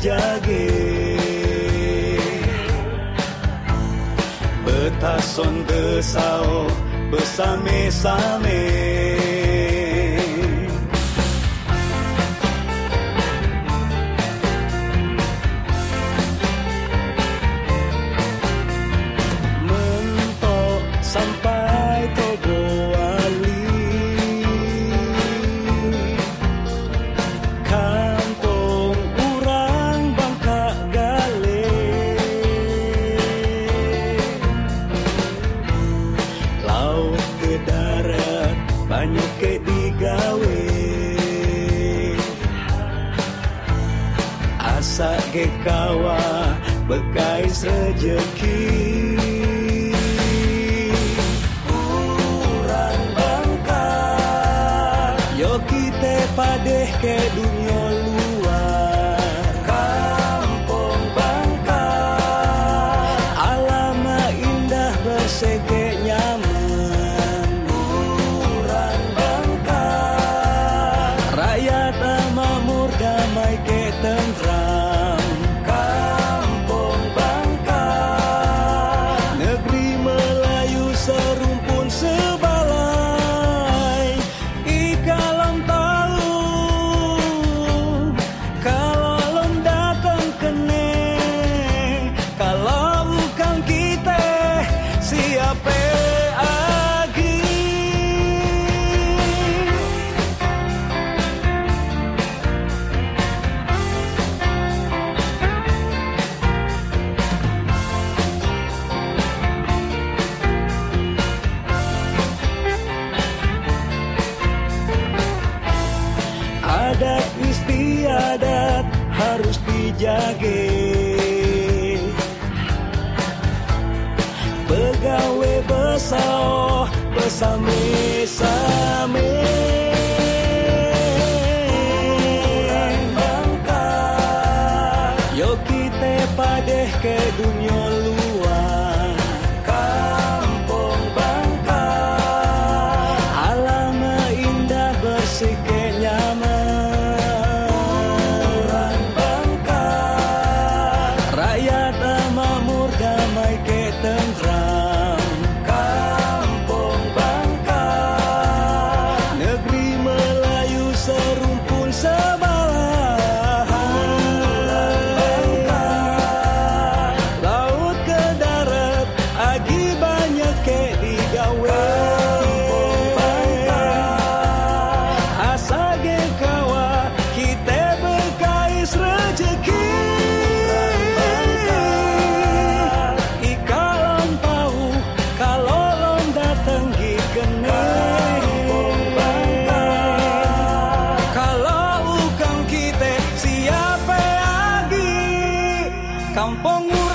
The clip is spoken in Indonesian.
jage. Betason besau besame-same banyak ke digawe. Asa ke kawa bekais rejeki urang bangka yo kita padeh ke dunia dijaga Pegawai besar bersama-sama. Bangka Yo kita padeh ke dunia luar Rakyat makmur damai កំពង់